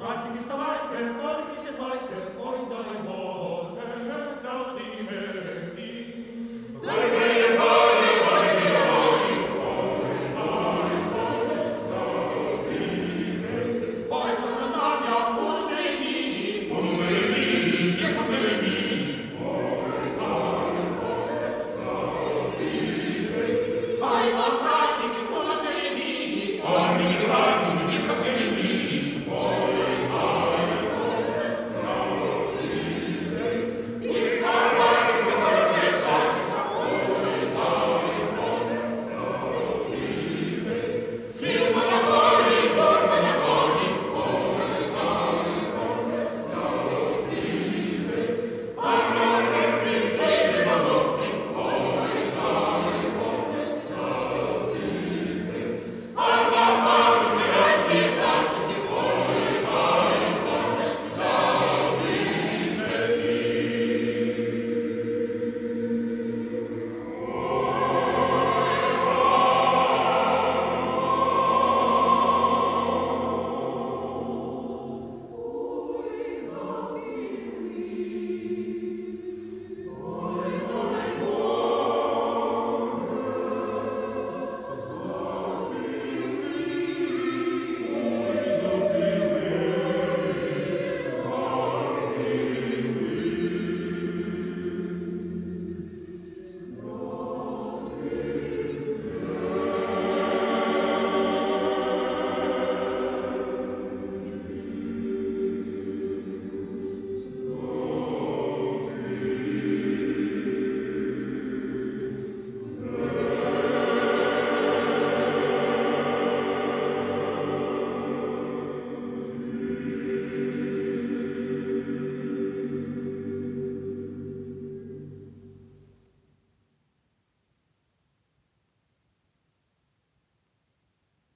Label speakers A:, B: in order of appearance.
A: Raggi di stavanti, e poi